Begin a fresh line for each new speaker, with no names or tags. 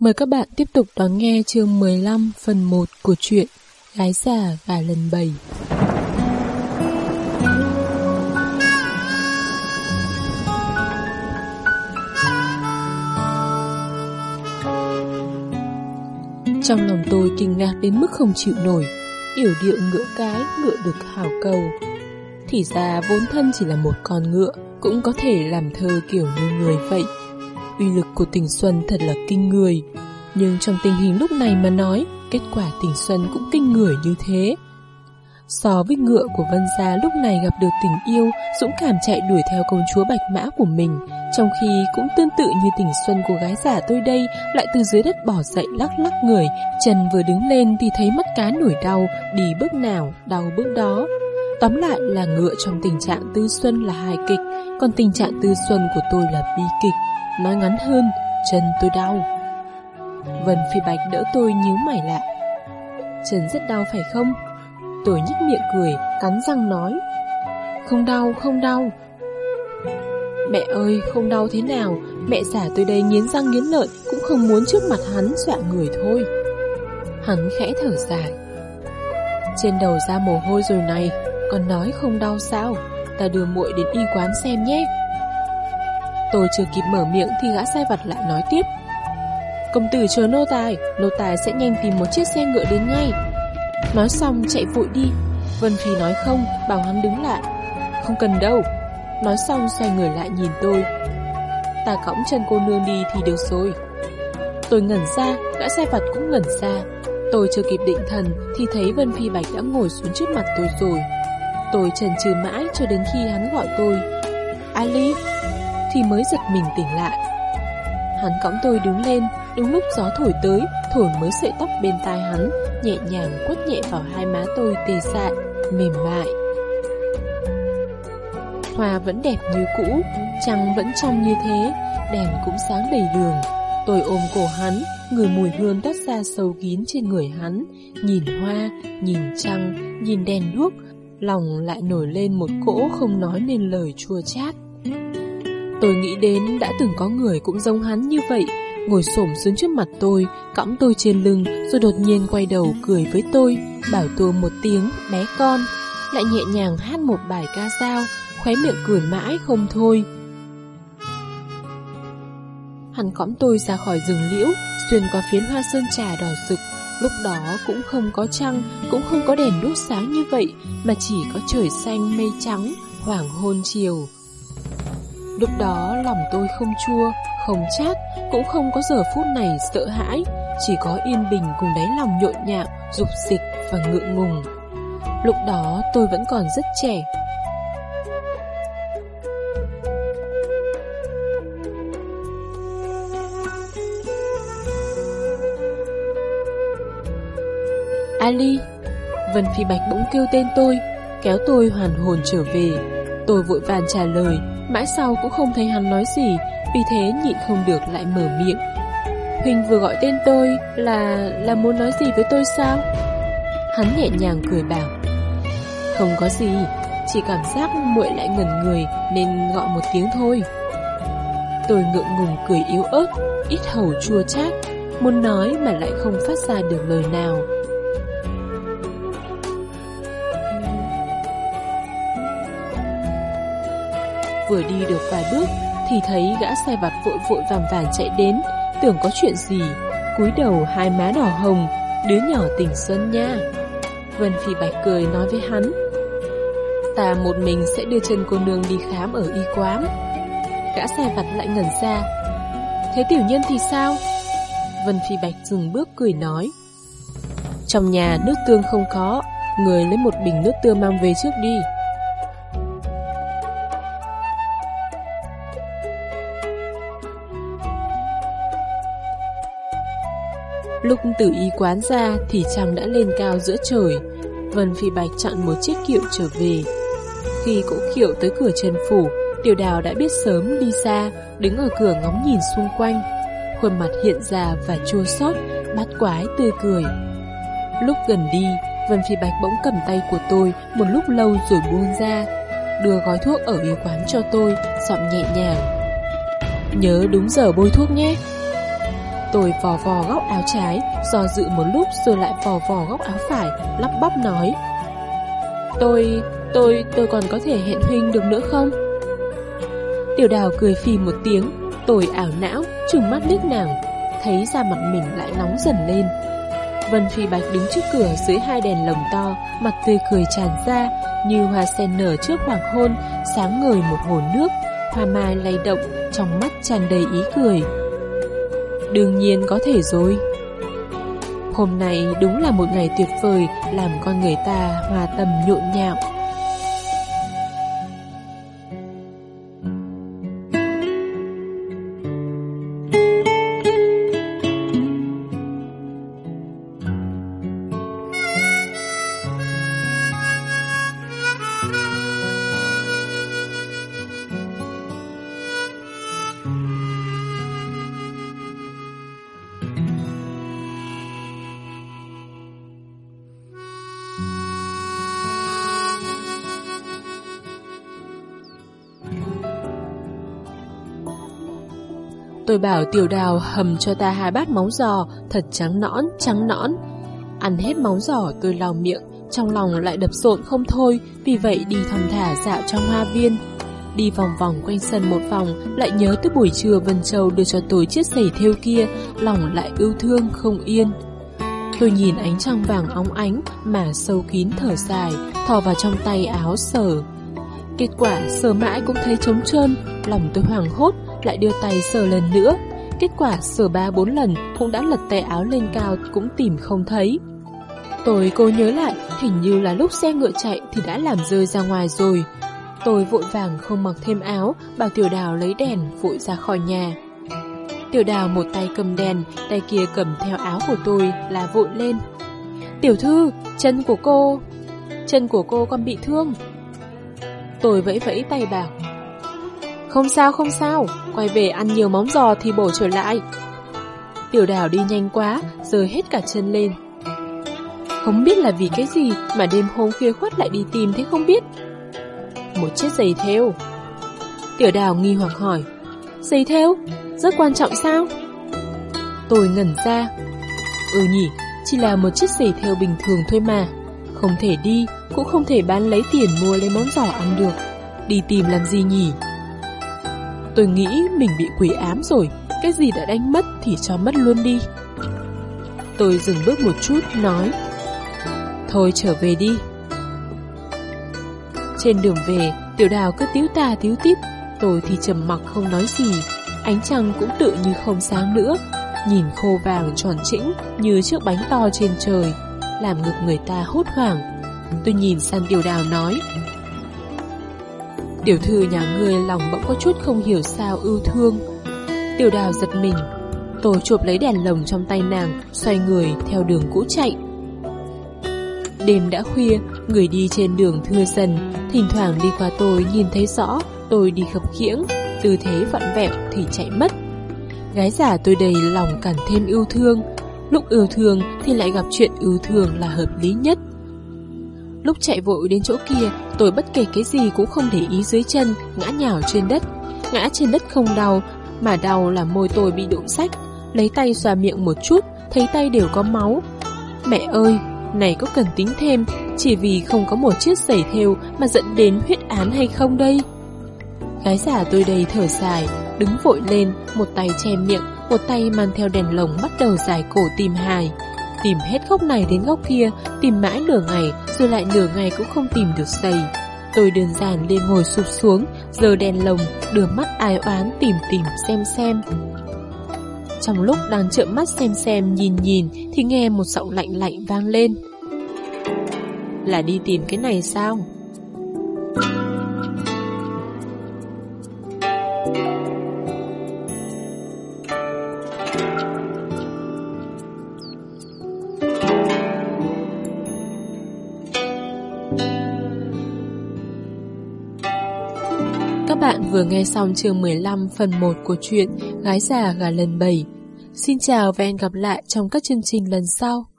Mời các bạn tiếp tục đón nghe chương 15 phần 1 của truyện Gái già gà lần 7. Trong lòng tôi kinh ngạc đến mức không chịu nổi, yểu điệu ngựa cái, ngựa được hào cầu. Thì ra vốn thân chỉ là một con ngựa, cũng có thể làm thơ kiểu như người vậy. Uy lực của tình xuân thật là kinh người, nhưng trong tình hình lúc này mà nói, kết quả tình xuân cũng kinh người như thế. So với ngựa của Vân Gia lúc này gặp được tình yêu, dũng cảm chạy đuổi theo công chúa Bạch Mã của mình, trong khi cũng tương tự như tình xuân của gái giả tôi đây lại từ dưới đất bỏ dậy lắc lắc người, chân vừa đứng lên thì thấy mắt cá nổi đau, đi bước nào, đau bước đó. Tóm lại là ngựa trong tình trạng tư xuân là hài kịch, còn tình trạng tư xuân của tôi là bi kịch. Nói ngắn hơn, chân tôi đau. Vân Phi Bạch đỡ tôi nhíu mày lại. Chân rất đau phải không? Tôi nhếch miệng cười, cắn răng nói. Không đau, không đau. Mẹ ơi, không đau thế nào, mẹ giả tôi đây nghiến răng nghiến lợi cũng không muốn trước mặt hắn dọa người thôi. Hắn khẽ thở dài. Trên đầu ra mồ hôi rồi này, còn nói không đau sao, ta đưa muội đến y quán xem nhé. Tôi chưa kịp mở miệng thì gã sai vặt lại nói tiếp. Công tử chờ nô tài, nô tài sẽ nhanh tìm một chiếc xe ngựa đến ngay. Nói xong chạy vội đi. Vân Phi nói không, bảo hắn đứng lại. Không cần đâu. Nói xong xoay người lại nhìn tôi. Ta cõng chân cô nương đi thì được rồi. Tôi ngẩn ra, gã sai vặt cũng ngẩn ra. Tôi chưa kịp định thần thì thấy Vân Phi Bạch đã ngồi xuống trước mặt tôi rồi. Tôi chần chừ mãi cho đến khi hắn gọi tôi. Ali, thì mới giật mình tỉnh lại. Hắn cõng tôi đứng lên, đúng lúc gió thổi tới, thổi mới sợi tóc bên tai hắn, nhẹ nhàng quất nhẹ vào hai má tôi tê dại, mềm mại. Hoa vẫn đẹp như cũ, trăng vẫn trong như thế, đèn cũng sáng đầy đường. Tôi ôm cổ hắn, người mùi hương toát ra sâu kín trên người hắn, nhìn hoa, nhìn trăng, nhìn đèn đuốc, lòng lại nổi lên một cỗ không nói nên lời chua chát. Tôi nghĩ đến đã từng có người cũng giống hắn như vậy, ngồi xổm xuống trước mặt tôi, cõng tôi trên lưng, rồi đột nhiên quay đầu cười với tôi, bảo tôi một tiếng bé con, lại nhẹ nhàng hát một bài ca dao, khóe miệng cười mãi không thôi. Hắn cõng tôi ra khỏi rừng liễu, xuyên qua phiến hoa sơn trà đỏ rực. Lúc đó cũng không có trăng, cũng không có đèn đốt sáng như vậy, mà chỉ có trời xanh mây trắng, hoàng hôn chiều. Lúc đó lòng tôi không chua, không chát, cũng không có giờ phút này sợ hãi, chỉ có yên bình cùng đáy lòng nhộn nhạo, dục dịch và ngượng ngùng. Lúc đó tôi vẫn còn rất trẻ. Ali Vân Phi Bạch bỗng kêu tên tôi Kéo tôi hoàn hồn trở về Tôi vội vàng trả lời Mãi sau cũng không thấy hắn nói gì, Vì thế nhịn không được lại mở miệng. Huỳnh vừa gọi tên tôi Là... là muốn nói gì với tôi sao? Hắn nhẹ nhàng cười bảo, Không có gì, Chỉ cảm giác muội lại ngẩn người Nên gọi một tiếng thôi. Tôi ngượng ngùng cười yếu ớt, Ít hầu chua chát, Muốn nói mà lại không phát ra được lời nào. Vừa đi được vài bước thì thấy gã sai vặt vội vội vàng vàng chạy đến, tưởng có chuyện gì, cúi đầu hai má đỏ hồng, đứa nhỏ tỉnh xuân nha. Vân Phi Bạch cười nói với hắn, ta một mình sẽ đưa chân cô nương đi khám ở y quán. Gã xe vặt lại ngẩn ra, thế tiểu nhân thì sao? Vân Phi Bạch dừng bước cười nói, trong nhà nước tương không có, người lấy một bình nước tương mang về trước đi. Lúc từ y quán ra thì trăng đã lên cao giữa trời. Vân Phi Bạch chặn một chiếc kiệu trở về. Khi cỗ kiệu tới cửa Trần Phủ, Tiểu Đào đã biết sớm đi xa, đứng ở cửa ngóng nhìn xung quanh. Khuôn mặt hiện ra và chua xót, bát quái tươi cười. Lúc gần đi, Vân Phi Bạch bỗng cầm tay của tôi một lúc lâu rồi buông ra, đưa gói thuốc ở y quán cho tôi, giọng nhẹ nhàng. Nhớ đúng giờ bôi thuốc nhé. Tôi vò vò góc áo trái, do dự một lúc rồi lại vò vò góc áo phải, lắp bắp nói. Tôi, tôi, tôi còn có thể hẹn huynh được nữa không? Tiểu đào cười phì một tiếng, tôi ảo não, trừng mắt liếc nàng, thấy da mặt mình lại nóng dần lên. Vân Phi Bạch đứng trước cửa dưới hai đèn lồng to, mặt tươi cười tràn ra, như hoa sen nở trước hoàng hôn, sáng ngời một hồ nước, hoa mai lay động, trong mắt tràn đầy ý cười. Đương nhiên có thể rồi. Hôm nay đúng là một ngày tuyệt vời, làm con người ta hòa tâm nhộn nhạo. Tôi bảo tiểu đào hầm cho ta hai bát móng giò, thật trắng nõn, trắng nõn. Ăn hết móng giò tôi lau miệng, trong lòng lại đập rộn không thôi, vì vậy đi thong thả dạo trong hoa viên. Đi vòng vòng quanh sân một vòng, lại nhớ tới buổi trưa Vân Châu đưa cho tôi chiếc giày thêu kia, lòng lại ưu thương không yên. Tôi nhìn ánh trăng vàng óng ánh mà sâu kín thở dài, thò vào trong tay áo sờ. Kết quả sờ mãi cũng thấy trống trơn, lòng tôi hoảng hốt, lại đưa tay sờ lần nữa. Kết quả sờ ba bốn lần cũng đã lật tay áo lên cao cũng tìm không thấy. Tôi cô nhớ lại, hình như là lúc xe ngựa chạy thì đã làm rơi ra ngoài rồi. Tôi vội vàng không mặc thêm áo, bảo tiểu đào lấy đèn vội ra khỏi nhà. Tiểu đào một tay cầm đèn, tay kia cầm theo áo của tôi là vội lên. Tiểu thư, chân của cô, chân của cô còn bị thương. Tôi vẫy vẫy tay bảo, không sao không sao, quay về ăn nhiều móng giò thì bổ trở lại. Tiểu đào đi nhanh quá, rơi hết cả chân lên. Không biết là vì cái gì mà đêm hôm khuya khoắt lại đi tìm thế không biết. Một chiếc giày theo. Tiểu đào nghi hoặc hỏi, giày theo? Rất quan trọng sao? Tôi ngẩn ra. Ừ nhỉ, chỉ là một chiếc giày theo bình thường thôi mà. Không thể đi, cũng không thể bán lấy tiền mua lấy món giò ăn được. Đi tìm làm gì nhỉ? Tôi nghĩ mình bị quỷ ám rồi, cái gì đã đánh mất thì cho mất luôn đi. Tôi dừng bước một chút, nói Thôi trở về đi. Trên đường về, tiểu đào cứ tiếu tà tiếu tít, tôi thì trầm mặc không nói gì. Ánh trăng cũng tự như không sáng nữa, nhìn khô vàng tròn trĩnh như chiếc bánh to trên trời, làm ngực người ta hốt hoảng. Tôi nhìn sang tiểu đào nói Tiểu thư nhà người lòng bỗng có chút không hiểu sao ưu thương. Tiểu đào giật mình Tôi chụp lấy đèn lồng trong tay nàng Xoay người theo đường cũ chạy. Đêm đã khuya Người đi trên đường thưa dần Thỉnh thoảng đi qua tôi nhìn thấy rõ Tôi đi khập khiễng Tư thế vặn vẹo thì chạy mất. Gái giả tôi đầy lòng càng thêm yêu thương Lúc yêu thương thì lại gặp chuyện yêu thương là hợp lý nhất. Lúc chạy vội đến chỗ kia, tôi bất kể cái gì cũng không để ý dưới chân, ngã nhào trên đất. Ngã trên đất không đau, mà đau là môi tôi bị đụng sách. Lấy tay xoa miệng một chút, thấy tay đều có máu. Mẹ ơi, này có cần tính thêm, chỉ vì không có một chiếc giày thêu mà dẫn đến huyết án hay không đây? Gái giả tôi đầy thở dài, đứng vội lên, một tay che miệng, một tay mang theo đèn lồng bắt đầu giải cổ tìm hài. Tìm hết góc này đến góc kia, tìm mãi nửa ngày, rồi lại nửa ngày cũng không tìm được giày. Tôi đơn giản lên ngồi sụp xuống, giờ đèn lồng, đưa mắt ai oán tìm tìm xem xem. Trong lúc đang trợn mắt xem xem nhìn nhìn thì nghe một giọng lạnh lạnh vang lên. Là đi tìm cái này sao? Bạn vừa nghe xong chương 15 phần 1 của truyện Gái già gà lần 7. Xin chào và hẹn gặp lại trong các chương trình lần sau.